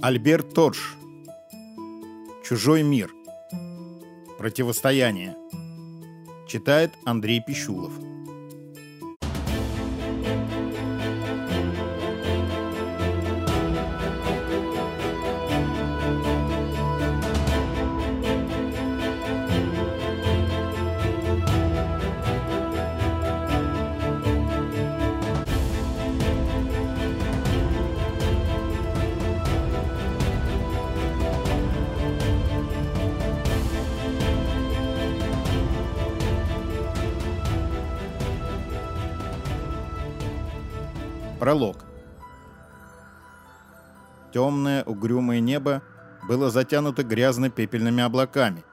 Альберт Торж. Чужой мир. Противостояние. Читает Андрей Пищулов. Пролог. Темное угрюмое небо было затянуто грязно-пепельными облаками.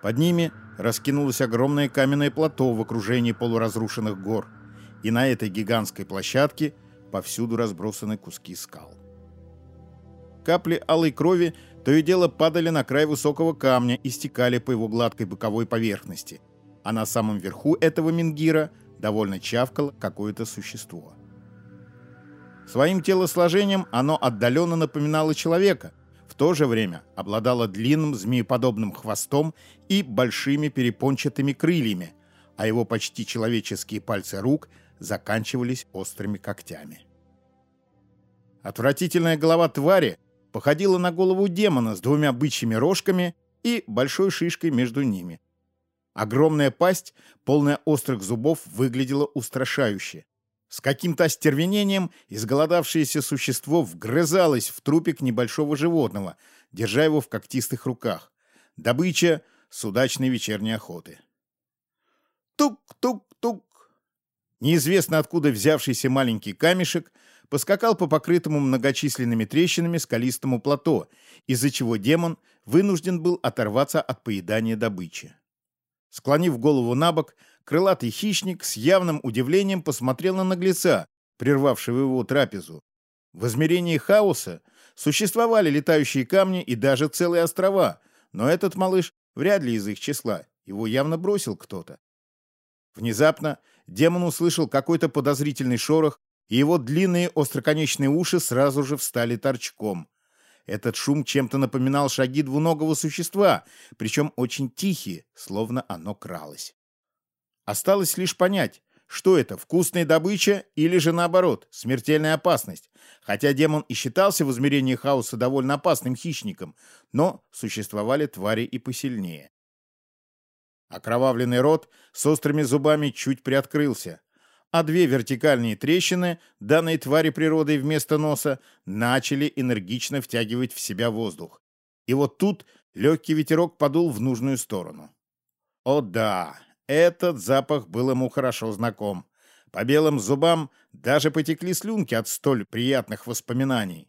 Под ними раскинулось огромное каменное плато в окружении полуразрушенных гор, и на этой гигантской площадке повсюду разбросаны куски скал. Капли алой крови то и дело падали на край высокого камня и стекали по его гладкой боковой поверхности, а на самом верху этого мингира довольно чавкало какое-то существо. Своим телосложением оно отдаленно напоминало человека, в то же время обладало длинным змееподобным хвостом и большими перепончатыми крыльями, а его почти человеческие пальцы рук заканчивались острыми когтями. Отвратительная голова твари походила на голову демона с двумя бычьими рожками и большой шишкой между ними. Огромная пасть, полная острых зубов, выглядела устрашающе. С каким-то остервенением изголодавшееся существо вгрызалось в трупик небольшого животного, держа его в когтистых руках. Добыча с удачной вечерней охоты. Тук-тук-тук. Неизвестно откуда взявшийся маленький камешек поскакал по покрытому многочисленными трещинами скалистому плато, из-за чего демон вынужден был оторваться от поедания добычи. Склонив голову на бок, крылатый хищник с явным удивлением посмотрел на наглеца, прервавшего его трапезу. В измерении хаоса существовали летающие камни и даже целые острова, но этот малыш вряд ли из их числа, его явно бросил кто-то. Внезапно демон услышал какой-то подозрительный шорох, и его длинные остроконечные уши сразу же встали торчком. Этот шум чем-то напоминал шаги двуногого существа, причем очень тихие, словно оно кралось. Осталось лишь понять, что это, вкусная добыча или же наоборот, смертельная опасность. Хотя демон и считался в измерении хаоса довольно опасным хищником, но существовали твари и посильнее. Окровавленный рот с острыми зубами чуть приоткрылся а две вертикальные трещины, данные твари природой вместо носа, начали энергично втягивать в себя воздух. И вот тут легкий ветерок подул в нужную сторону. О да, этот запах был ему хорошо знаком. По белым зубам даже потекли слюнки от столь приятных воспоминаний.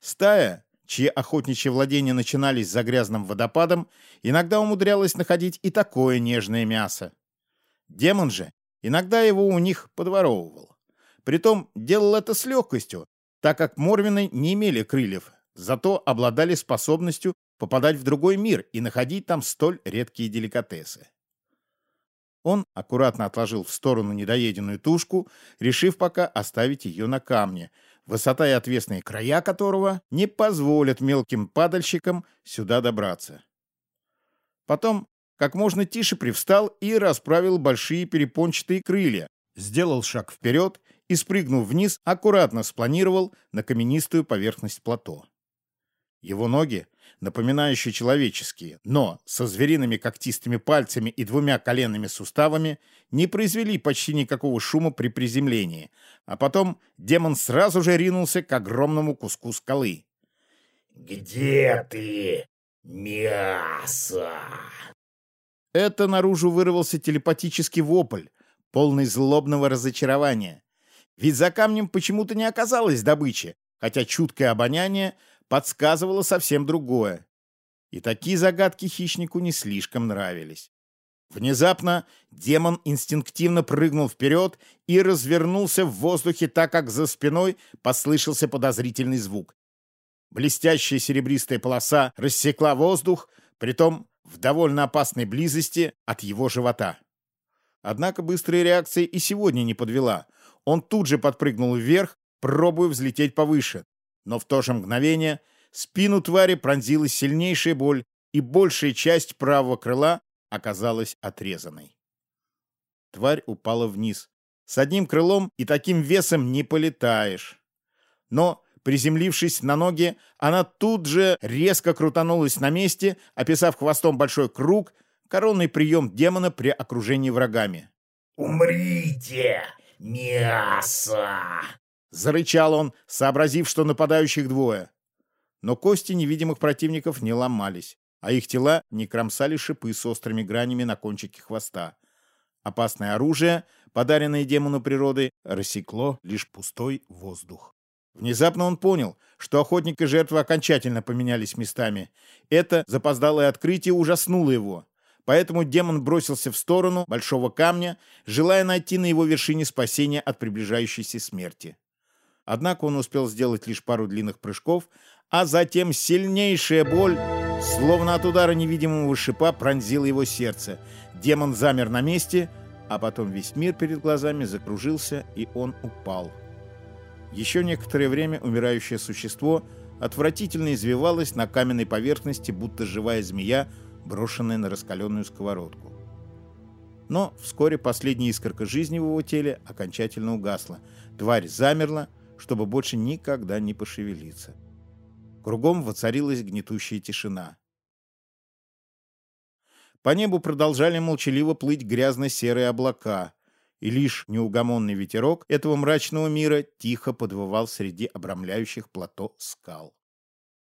Стая, чьи охотничьи владения начинались за грязным водопадом, иногда умудрялась находить и такое нежное мясо. Демон же Иногда его у них подворовывал. Притом делал это с легкостью, так как Морвины не имели крыльев, зато обладали способностью попадать в другой мир и находить там столь редкие деликатесы. Он аккуратно отложил в сторону недоеденную тушку, решив пока оставить ее на камне, высота и отвесные края которого не позволят мелким падальщикам сюда добраться. Потом как можно тише привстал и расправил большие перепончатые крылья, сделал шаг вперед и, спрыгнув вниз, аккуратно спланировал на каменистую поверхность плато. Его ноги, напоминающие человеческие, но со звериными когтистыми пальцами и двумя коленными суставами, не произвели почти никакого шума при приземлении, а потом демон сразу же ринулся к огромному куску скалы. «Где ты, мясо?» Это наружу вырвался телепатический вопль, полный злобного разочарования. Ведь за камнем почему-то не оказалось добычи, хотя чуткое обоняние подсказывало совсем другое. И такие загадки хищнику не слишком нравились. Внезапно демон инстинктивно прыгнул вперед и развернулся в воздухе так, как за спиной послышался подозрительный звук. Блестящая серебристая полоса рассекла воздух, притом в довольно опасной близости от его живота. Однако быстрая реакция и сегодня не подвела. Он тут же подпрыгнул вверх, пробуя взлететь повыше. Но в то же мгновение спину твари пронзила сильнейшая боль, и большая часть правого крыла оказалась отрезанной. Тварь упала вниз. С одним крылом и таким весом не полетаешь. Но, приземлившись на ноги, она тут же резко крутанулась на месте, описав хвостом большой круг, коронный прием демона при окружении врагами. «Умрите, мясо!» Зарычал он, сообразив, что нападающих двое. Но кости невидимых противников не ломались, а их тела не кромсали шипы с острыми гранями на кончике хвоста. Опасное оружие, подаренное демону природы, рассекло лишь пустой воздух. Внезапно он понял, что охотник и жертва окончательно поменялись местами. Это запоздалое открытие ужаснуло его. Поэтому демон бросился в сторону большого камня, желая найти на его вершине спасения от приближающейся смерти. Однако он успел сделать лишь пару длинных прыжков, а затем сильнейшая боль, словно от удара невидимого шипа, пронзила его сердце. Демон замер на месте, а потом весь мир перед глазами закружился, и он упал. Еще некоторое время умирающее существо отвратительно извивалось на каменной поверхности, будто живая змея, брошенная на раскаленную сковородку. Но вскоре последняя искорка жизни в его теле окончательно угасла. Тварь замерла, чтобы больше никогда не пошевелиться. Кругом воцарилась гнетущая тишина. По небу продолжали молчаливо плыть грязно-серые облака, и лишь неугомонный ветерок этого мрачного мира тихо подвывал среди обрамляющих плато скал.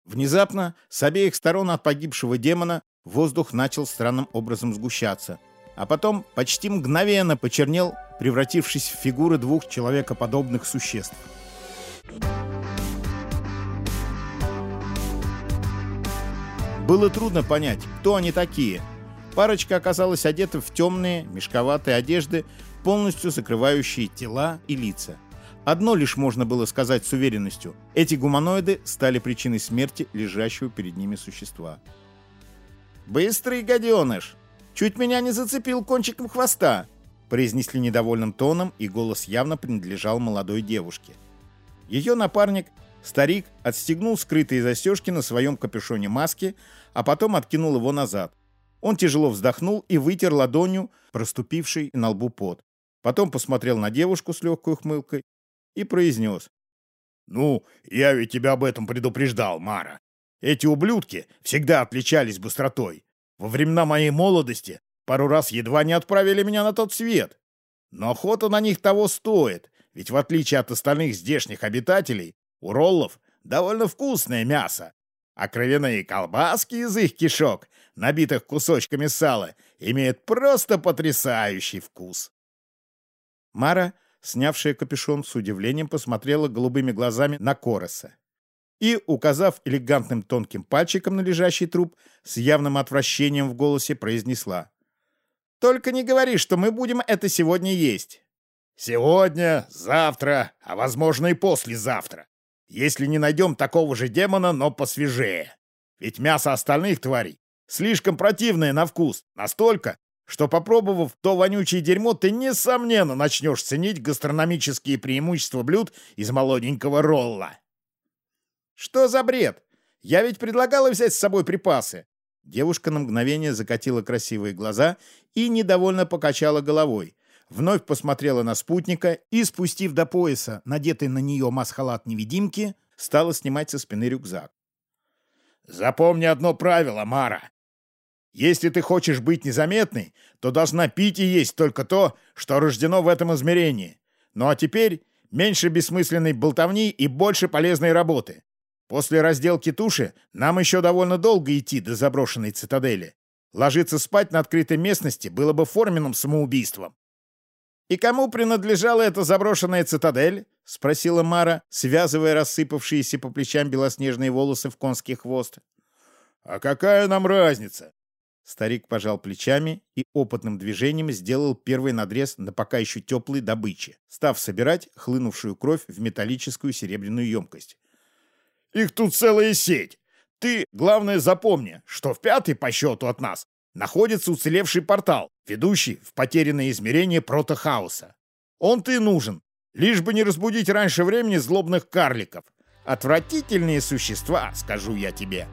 Внезапно, с обеих сторон от погибшего демона, воздух начал странным образом сгущаться, а потом почти мгновенно почернел, превратившись в фигуры двух человекоподобных существ — было трудно понять, кто они такие. Парочка оказалась одета в темные, мешковатые одежды, полностью закрывающие тела и лица. Одно лишь можно было сказать с уверенностью. Эти гуманоиды стали причиной смерти лежащего перед ними существа. «Быстрый гаденыш! Чуть меня не зацепил кончиком хвоста!» произнесли недовольным тоном, и голос явно принадлежал молодой девушке. Ее напарник, старик, отстегнул скрытые застежки на своем капюшоне маски, а потом откинул его назад. Он тяжело вздохнул и вытер ладонью проступивший на лбу пот. Потом посмотрел на девушку с легкой ухмылкой и произнес. «Ну, я ведь тебя об этом предупреждал, Мара. Эти ублюдки всегда отличались быстротой. Во времена моей молодости пару раз едва не отправили меня на тот свет. Но охота на них того стоит. Ведь в отличие от остальных здешних обитателей, у роллов довольно вкусное мясо, а кровяные колбаски из их кишок, набитых кусочками сала, имеют просто потрясающий вкус. Мара, снявшая капюшон, с удивлением посмотрела голубыми глазами на Короса и, указав элегантным тонким пальчиком на лежащий труп, с явным отвращением в голосе произнесла. «Только не говори, что мы будем это сегодня есть. Сегодня, завтра, а возможно и послезавтра. Если не найдем такого же демона, но посвежее. Ведь мясо остальных тварей слишком противное на вкус. Настолько, что попробовав то вонючее дерьмо, ты несомненно начнешь ценить гастрономические преимущества блюд из молоденького ролла. Что за бред? Я ведь предлагала взять с собой припасы. Девушка на мгновение закатила красивые глаза и недовольно покачала головой вновь посмотрела на спутника и, спустив до пояса надетый на нее масхалат невидимки, стала снимать со спины рюкзак. «Запомни одно правило, Мара. Если ты хочешь быть незаметной, то должна пить и есть только то, что рождено в этом измерении. Ну а теперь меньше бессмысленной болтовни и больше полезной работы. После разделки туши нам еще довольно долго идти до заброшенной цитадели. Ложиться спать на открытой местности было бы форменным самоубийством. «И кому принадлежала эта заброшенная цитадель?» — спросила Мара, связывая рассыпавшиеся по плечам белоснежные волосы в конский хвост. «А какая нам разница?» Старик пожал плечами и опытным движением сделал первый надрез на пока еще теплой добыче, став собирать хлынувшую кровь в металлическую серебряную емкость. «Их тут целая сеть! Ты, главное, запомни, что в пятый по счету от нас находится уцелевший портал, ведущий в потерянное измерение протохаоса. Он ты нужен, лишь бы не разбудить раньше времени злобных карликов. Отвратительные существа, скажу я тебе.